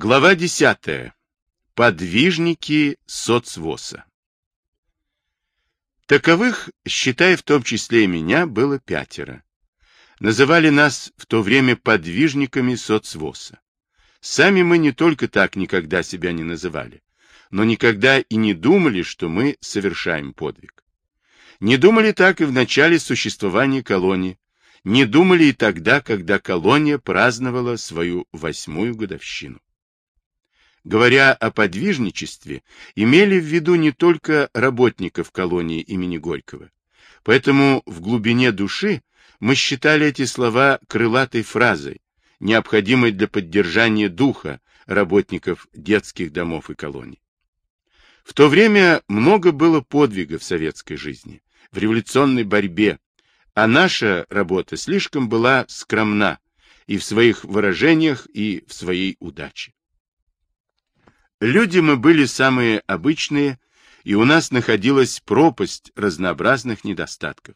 Глава 10. Подвижники соцвоса. Таковых, считая в том числе и меня, было пятеро. Называли нас в то время подвижниками соцвоса. Сами мы не только так никогда себя не называли, но никогда и не думали, что мы совершаем подвиг. Не думали так и в начале существования колонии, не думали и тогда, когда колония праздновала свою восьмую годовщину. Говоря о подвижничестве, имели в виду не только работников колонии имени Горького. Поэтому в глубине души мы считали эти слова крылатой фразой, необходимой для поддержания духа работников детских домов и колоний. В то время много было подвигов в советской жизни, в революционной борьбе, а наша работа слишком была скромна и в своих выражениях, и в своей удаче. Люди мы были самые обычные, и у нас находилась пропасть разнообразных недостатков.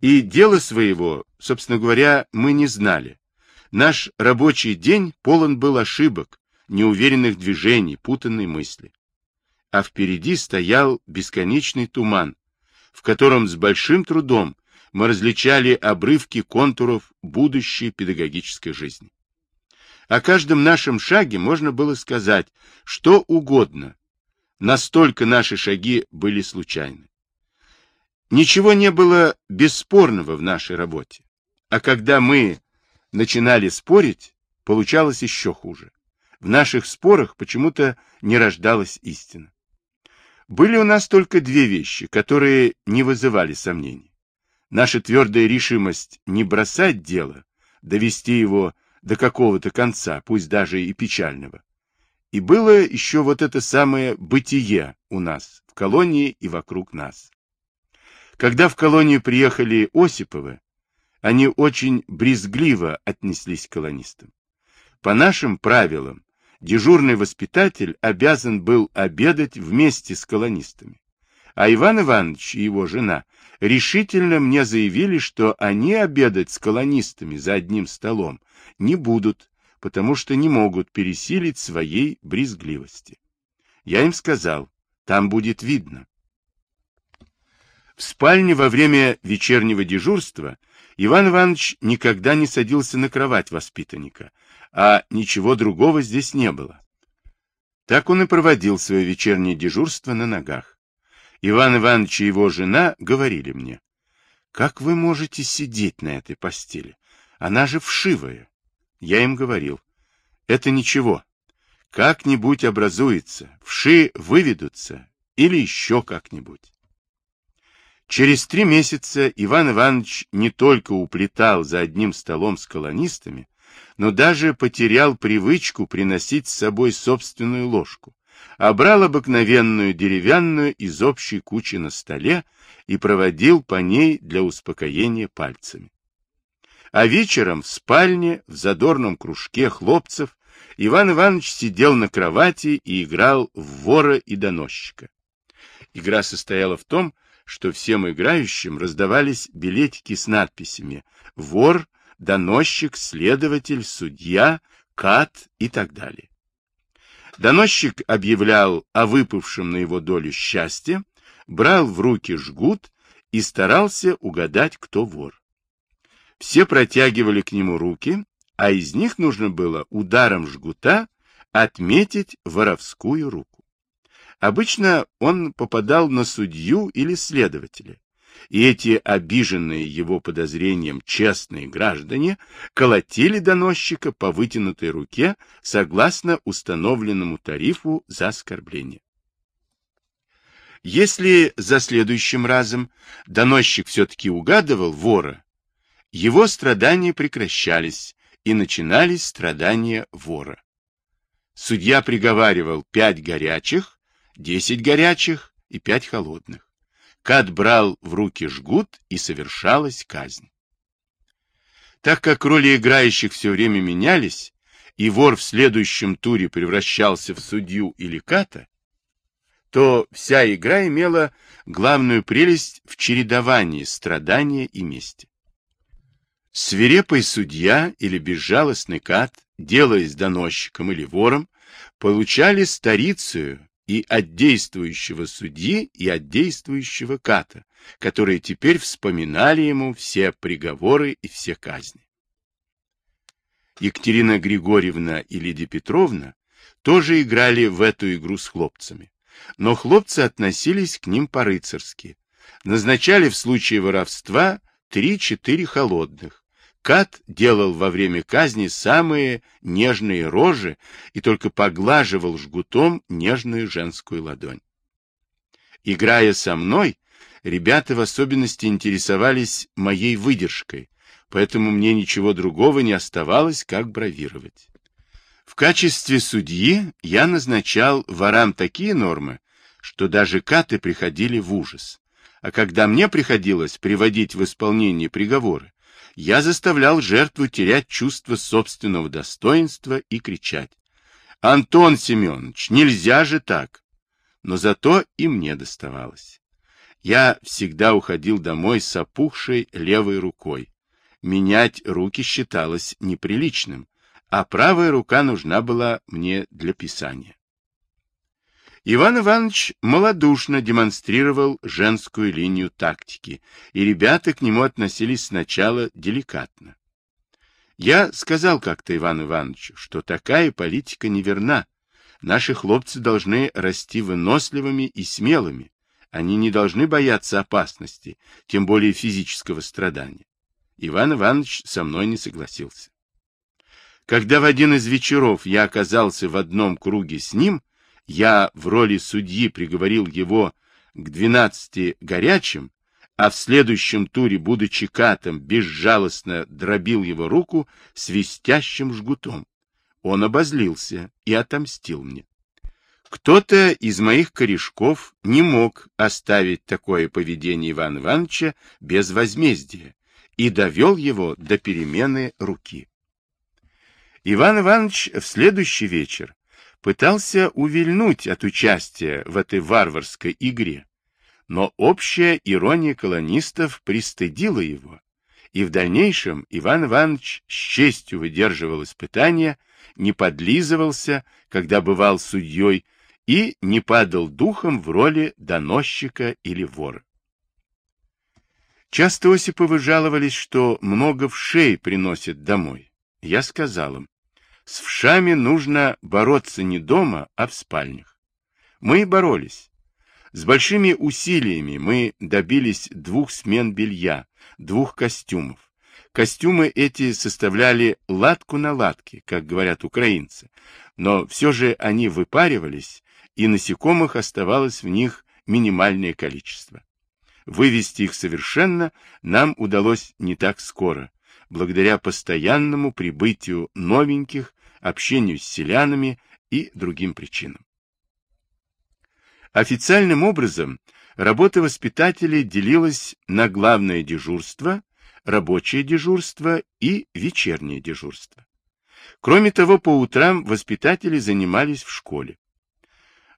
И дело своего, собственно говоря, мы не знали. Наш рабочий день полон был ошибок, неуверенных движений, путанной мысли. А впереди стоял бесконечный туман, в котором с большим трудом мы различали обрывки контуров будущей педагогической жизни. О каждом нашем шаге можно было сказать что угодно. Настолько наши шаги были случайны. Ничего не было бесспорного в нашей работе. А когда мы начинали спорить, получалось еще хуже. В наших спорах почему-то не рождалась истина. Были у нас только две вещи, которые не вызывали сомнений. Наша твердая решимость не бросать дело, довести его до какого-то конца, пусть даже и печального. И было еще вот это самое бытие у нас, в колонии и вокруг нас. Когда в колонию приехали Осиповы, они очень брезгливо отнеслись к колонистам. По нашим правилам, дежурный воспитатель обязан был обедать вместе с колонистами. А Иван Иванович и его жена решительно мне заявили, что они обедать с колонистами за одним столом не будут, потому что не могут пересилить своей брезгливости. Я им сказал, там будет видно. В спальне во время вечернего дежурства Иван Иванович никогда не садился на кровать воспитанника, а ничего другого здесь не было. Так он и проводил свое вечернее дежурство на ногах. Иван Иванович и его жена говорили мне, «Как вы можете сидеть на этой постели? Она же вшивая». Я им говорил, это ничего. Как-нибудь образуется, вши выведутся или еще как-нибудь. Через три месяца Иван Иванович не только уплетал за одним столом с колонистами, но даже потерял привычку приносить с собой собственную ложку, а брал обыкновенную деревянную из общей кучи на столе и проводил по ней для успокоения пальцами. А вечером в спальне, в задорном кружке хлопцев, Иван Иванович сидел на кровати и играл в вора и доносчика. Игра состояла в том, что всем играющим раздавались билетики с надписями «Вор», «Доносчик», «Следователь», «Судья», «Кат» и так далее. Доносчик объявлял о выпавшем на его долю счастье, брал в руки жгут и старался угадать, кто вор. Все протягивали к нему руки, а из них нужно было ударом жгута отметить воровскую руку. Обычно он попадал на судью или следователя, и эти обиженные его подозрением честные граждане колотили доносчика по вытянутой руке согласно установленному тарифу за оскорбление. Если за следующим разом доносчик все-таки угадывал вора его страдания прекращались, и начинались страдания вора. Судья приговаривал пять горячих, десять горячих и пять холодных. Кат брал в руки жгут, и совершалась казнь. Так как роли играющих все время менялись, и вор в следующем туре превращался в судью или ката, то вся игра имела главную прелесть в чередовании страдания и мести. Свирепый судья или безжалостный кат делаясь доносчиком или вором, получали старицию и от действующего судьи, и от действующего ката, которые теперь вспоминали ему все приговоры и все казни. Екатерина Григорьевна и Лидия Петровна тоже играли в эту игру с хлопцами, но хлопцы относились к ним по-рыцарски, назначали в случае воровства три-четыре холодных, Кат делал во время казни самые нежные рожи и только поглаживал жгутом нежную женскую ладонь. Играя со мной, ребята в особенности интересовались моей выдержкой, поэтому мне ничего другого не оставалось, как бравировать. В качестве судьи я назначал ворам такие нормы, что даже каты приходили в ужас. А когда мне приходилось приводить в исполнение приговоры, я заставлял жертву терять чувство собственного достоинства и кричать. «Антон Семенович, нельзя же так!» Но зато и мне доставалось. Я всегда уходил домой с опухшей левой рукой. Менять руки считалось неприличным, а правая рука нужна была мне для писания. Иван Иванович малодушно демонстрировал женскую линию тактики, и ребята к нему относились сначала деликатно. Я сказал как-то Ивану Ивановичу, что такая политика неверна. Наши хлопцы должны расти выносливыми и смелыми. Они не должны бояться опасности, тем более физического страдания. Иван Иванович со мной не согласился. Когда в один из вечеров я оказался в одном круге с ним, я в роли судьи приговорил его к двенадцати горячим, а в следующем туре, будучи катом, безжалостно дробил его руку свистящим жгутом. Он обозлился и отомстил мне. Кто-то из моих корешков не мог оставить такое поведение Ивана Ивановича без возмездия и довел его до перемены руки. Иван Иванович в следующий вечер пытался увильнуть от участия в этой варварской игре, но общая ирония колонистов пристыдила его, и в дальнейшем Иван Иванович с честью выдерживал испытания, не подлизывался, когда бывал судьей, и не падал духом в роли доносчика или вора. Часто Осиповы жаловались, что много вшей приносят домой. Я сказал им, с вшами нужно бороться не дома, а в спальнях. Мы и боролись. С большими усилиями мы добились двух смен белья, двух костюмов. Костюмы эти составляли латку на латке, как говорят украинцы, но все же они выпаривались, и насекомых оставалось в них минимальное количество. Вывести их совершенно нам удалось не так скоро, благодаря постоянному прибытию новеньких, общению с селянами и другим причинам. Официальным образом работа воспитателей делилась на главное дежурство, рабочее дежурство и вечернее дежурство. Кроме того, по утрам воспитатели занимались в школе.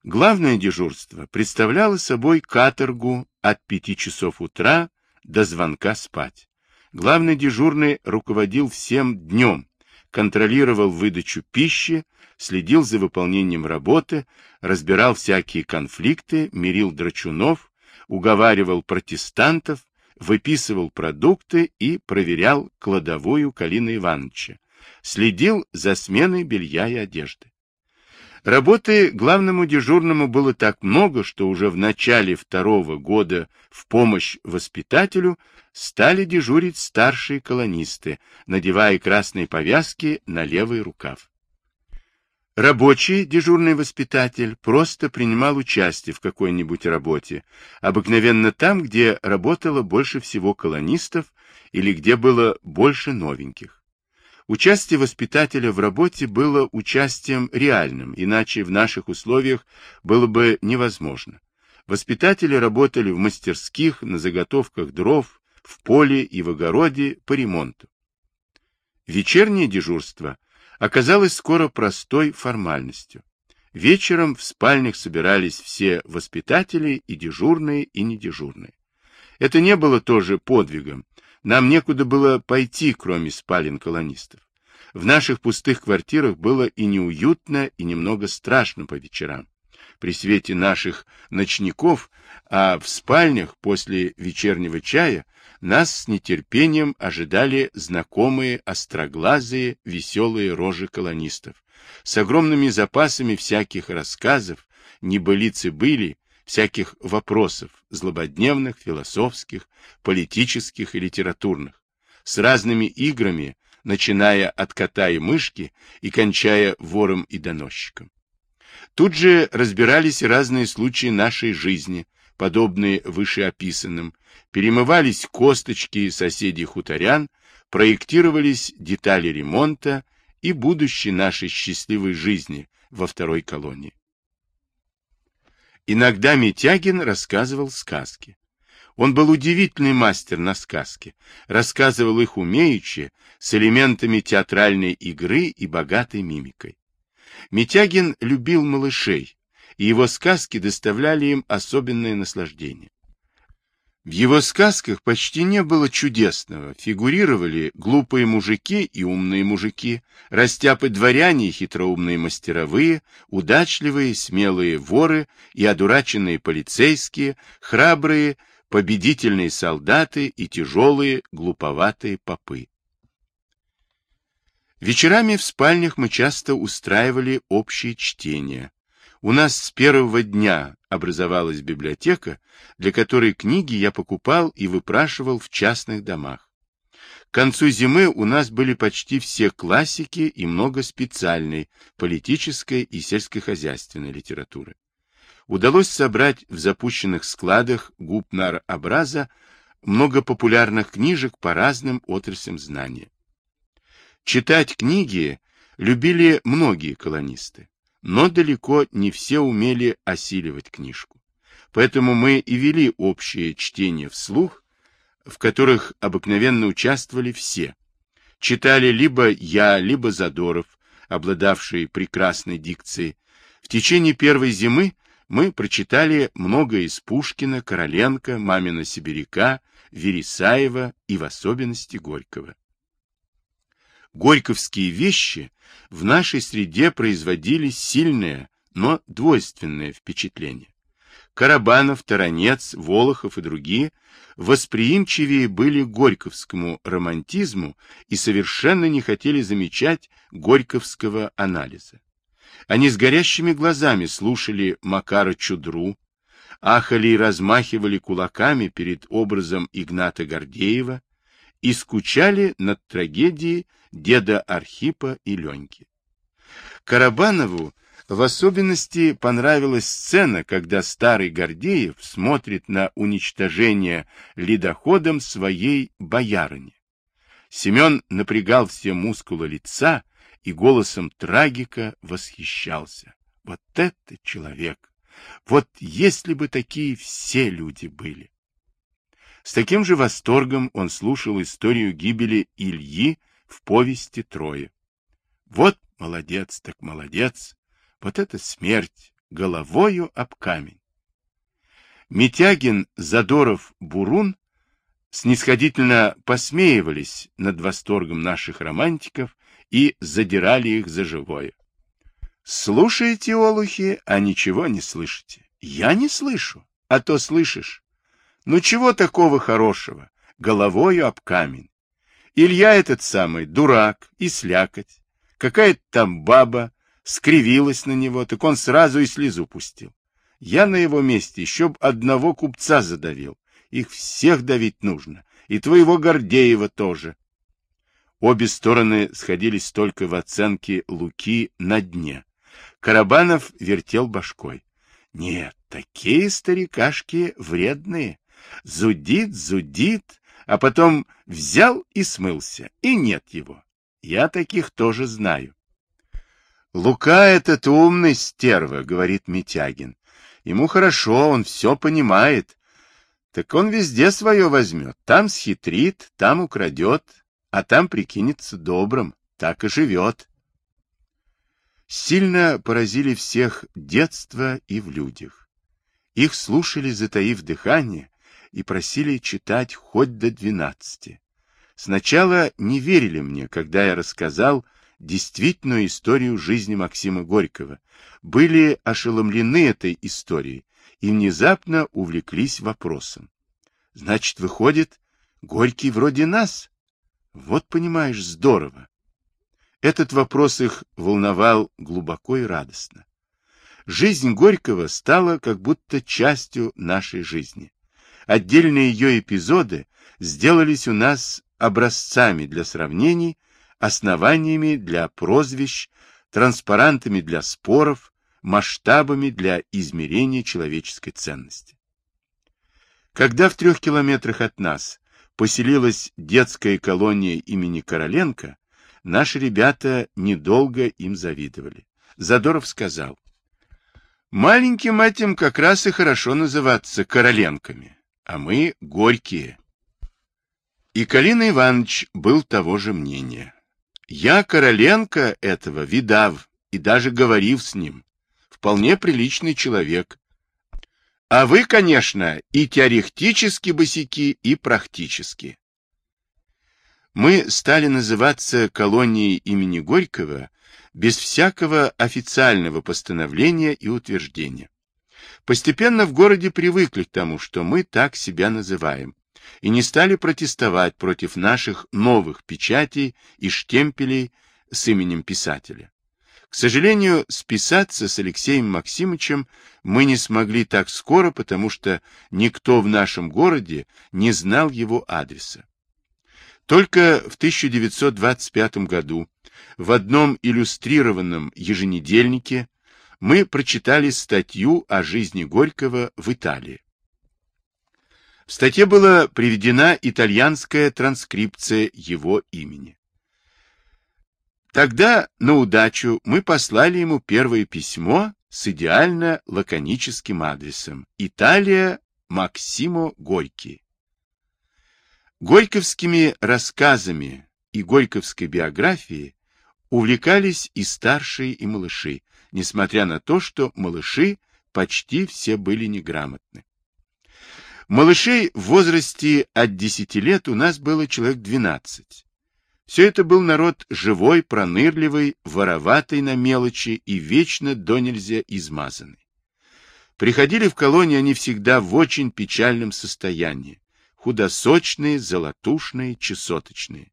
Главное дежурство представляло собой каторгу от пяти часов утра до звонка спать. Главный дежурный руководил всем днем, контролировал выдачу пищи, следил за выполнением работы, разбирал всякие конфликты, мирил драчунов, уговаривал протестантов, выписывал продукты и проверял кладовую Калины Ивановича, следил за сменой белья и одежды. Работы главному дежурному было так много, что уже в начале второго года в помощь воспитателю стали дежурить старшие колонисты, надевая красные повязки на левый рукав. Рабочий дежурный воспитатель просто принимал участие в какой-нибудь работе, обыкновенно там, где работало больше всего колонистов или где было больше новеньких. Участие воспитателя в работе было участием реальным, иначе в наших условиях было бы невозможно. Воспитатели работали в мастерских, на заготовках дров, в поле и в огороде по ремонту. Вечернее дежурство оказалось скоро простой формальностью. Вечером в спальнях собирались все воспитатели, и дежурные, и недежурные. Это не было тоже подвигом, нам некуда было пойти, кроме спален колонистов. В наших пустых квартирах было и неуютно, и немного страшно по вечерам. При свете наших ночников, а в спальнях после вечернего чая нас с нетерпением ожидали знакомые остроглазые веселые рожи колонистов с огромными запасами всяких рассказов, небылицы были, всяких вопросов, злободневных, философских, политических и литературных, с разными играми, начиная от кота и мышки и кончая вором и доносчиком. Тут же разбирались разные случаи нашей жизни, подобные вышеописанным, перемывались косточки соседей хуторян, проектировались детали ремонта и будущей нашей счастливой жизни во второй колонии. Иногда Митягин рассказывал сказки. Он был удивительный мастер на сказки, рассказывал их умеючи, с элементами театральной игры и богатой мимикой. Митягин любил малышей, и его сказки доставляли им особенное наслаждение. В его сказках почти не было чудесного, фигурировали глупые мужики и умные мужики, растяпы-дворяне и хитроумные мастеровые, удачливые, смелые воры и одураченные полицейские, храбрые, победительные солдаты и тяжелые, глуповатые попы. Вечерами в спальнях мы часто устраивали общие чтения, у нас с первого дня образовалась библиотека, для которой книги я покупал и выпрашивал в частных домах. К концу зимы у нас были почти все классики и много специальной, политической и сельскохозяйственной литературы. Удалось собрать в запущенных складах губнар-образа много популярных книжек по разным отраслям знания. Читать книги любили многие колонисты. Но далеко не все умели осиливать книжку. Поэтому мы и вели общее чтение вслух, в которых обыкновенно участвовали все. Читали либо я, либо Задоров, обладавший прекрасной дикцией. В течение первой зимы мы прочитали много из Пушкина, Короленко, Мамина Сибиряка, Вересаева и в особенности Горького горьковские вещи в нашей среде производили сильное, но двойственное впечатление. Карабанов, Таранец, Волохов и другие восприимчивее были горьковскому романтизму и совершенно не хотели замечать горьковского анализа. Они с горящими глазами слушали Макара Чудру, ахали и размахивали кулаками перед образом Игната Гордеева, и скучали над трагедией деда Архипа и Леньки. Карабанову в особенности понравилась сцена, когда старый Гордеев смотрит на уничтожение ледоходом своей боярыни. Семен напрягал все мускулы лица и голосом трагика восхищался. Вот это человек! Вот если бы такие все люди были! С таким же восторгом он слушал историю гибели Ильи в повести Трое. Вот молодец, так молодец, вот это смерть, головою об камень. Митягин, Задоров, Бурун снисходительно посмеивались над восторгом наших романтиков и задирали их за живое. Слушаете, олухи, а ничего не слышите. Я не слышу, а то слышишь. Ну чего такого хорошего? Головою об камень. Илья этот самый, дурак и слякоть. Какая-то там баба скривилась на него, так он сразу и слезу пустил. Я на его месте еще б одного купца задавил. Их всех давить нужно. И твоего Гордеева тоже. Обе стороны сходились только в оценке Луки на дне. Карабанов вертел башкой. Нет, такие старикашки вредные. Зудит, зудит, а потом взял и смылся, и нет его. Я таких тоже знаю. Лука этот умный стерва, говорит Митягин. Ему хорошо, он все понимает. Так он везде свое возьмет. Там схитрит, там украдет, а там прикинется добрым. Так и живет. Сильно поразили всех детство и в людях. Их слушали, затаив дыхание, и просили читать хоть до двенадцати. Сначала не верили мне, когда я рассказал действительную историю жизни Максима Горького, были ошеломлены этой историей и внезапно увлеклись вопросом. Значит, выходит, Горький вроде нас? Вот, понимаешь, здорово. Этот вопрос их волновал глубоко и радостно. Жизнь Горького стала как будто частью нашей жизни. Отдельные ее эпизоды сделались у нас образцами для сравнений, основаниями для прозвищ, транспарантами для споров, масштабами для измерения человеческой ценности. Когда в трех километрах от нас поселилась детская колония имени Короленко, наши ребята недолго им завидовали. Задоров сказал, Маленьким этим как раз и хорошо называться Короленками, а мы горькие. И Калина Иванович был того же мнения. Я Короленко этого видав и даже говорив с ним. Вполне приличный человек. А вы, конечно, и теоретически босики, и практически. Мы стали называться колонией имени Горького без всякого официального постановления и утверждения. Постепенно в городе привыкли к тому, что мы так себя называем, и не стали протестовать против наших новых печатей и штемпелей с именем писателя. К сожалению, списаться с Алексеем Максимовичем мы не смогли так скоро, потому что никто в нашем городе не знал его адреса. Только в 1925 году в одном иллюстрированном еженедельнике мы прочитали статью о жизни Горького в Италии. В статье была приведена итальянская транскрипция его имени. Тогда, на удачу, мы послали ему первое письмо с идеально лаконическим адресом «Италия, Максимо Горький». Горьковскими рассказами и горьковской биографией увлекались и старшие, и малыши, несмотря на то, что малыши почти все были неграмотны. Малышей в возрасте от 10 лет у нас было человек 12. Все это был народ живой, пронырливый, вороватый на мелочи и вечно до нельзя измазанный. Приходили в колонию они всегда в очень печальном состоянии, худосочные, золотушные, чесоточные.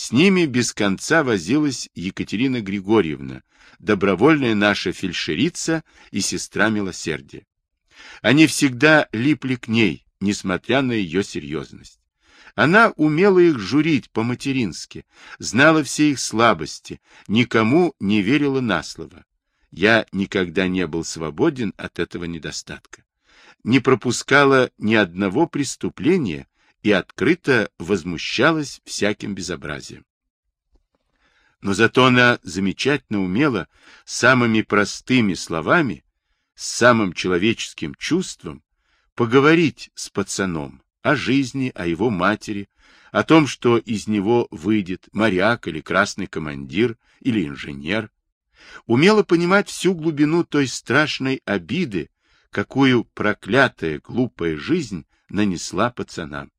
С ними без конца возилась Екатерина Григорьевна, добровольная наша фельдшерица и сестра милосердия. Они всегда липли к ней, несмотря на ее серьезность. Она умела их журить по-матерински, знала все их слабости, никому не верила на слово. Я никогда не был свободен от этого недостатка. Не пропускала ни одного преступления и открыто возмущалась всяким безобразием. Но зато она замечательно умела самыми простыми словами, с самым человеческим чувством поговорить с пацаном о жизни, о его матери, о том, что из него выйдет моряк или красный командир или инженер. Умела понимать всю глубину той страшной обиды, какую проклятая глупая жизнь нанесла пацанам.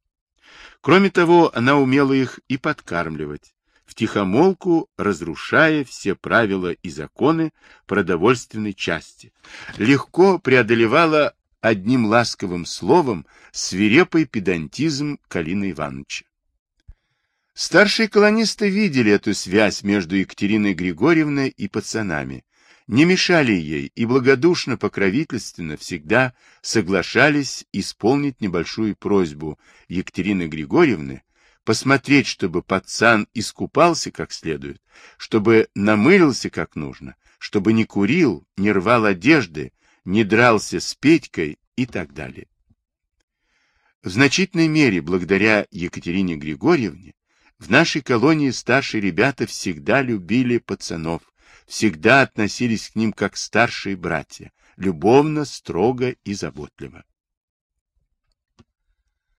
Кроме того, она умела их и подкармливать, втихомолку разрушая все правила и законы продовольственной части, легко преодолевала одним ласковым словом свирепый педантизм Калины Ивановича. Старшие колонисты видели эту связь между Екатериной Григорьевной и пацанами, не мешали ей и благодушно-покровительственно всегда соглашались исполнить небольшую просьбу Екатерины Григорьевны посмотреть, чтобы пацан искупался как следует, чтобы намылился как нужно, чтобы не курил, не рвал одежды, не дрался с Петькой и так далее. В значительной мере, благодаря Екатерине Григорьевне, в нашей колонии старшие ребята всегда любили пацанов, всегда относились к ним как старшие братья, любовно, строго и заботливо.